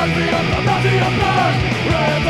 Nazi of blood, Nazi of blood,